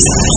Yeah.